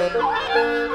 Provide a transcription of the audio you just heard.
Música